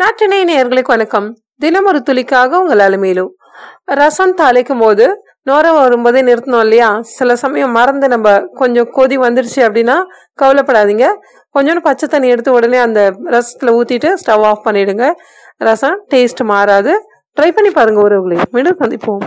நாட்டினை நேர்களுக்கு வணக்கம். தினம் ஒரு துளிக்காக உங்கள் அலுமையிலும் ரசம் தாளிக்கும் போது நோர வரும்போதே நிறுத்தணும் இல்லையா? சில சமயம் மறந்து நம்ம கொஞ்சம் கொதி வந்துருச்சு அப்படின்னா கவலைப்படாதீங்க. கொஞ்சோண்டு பச்சை தண்ணி எடுத்து உடனே அந்த ரசத்தில் ஊற்றிட்டு ஸ்டவ் ஆஃப் பண்ணிவிடுங்க ரசம் டேஸ்ட் மாறாது. ட்ரை பண்ணி பாருங்கள் உறவுகளே மீண்டும் சந்திப்போம்.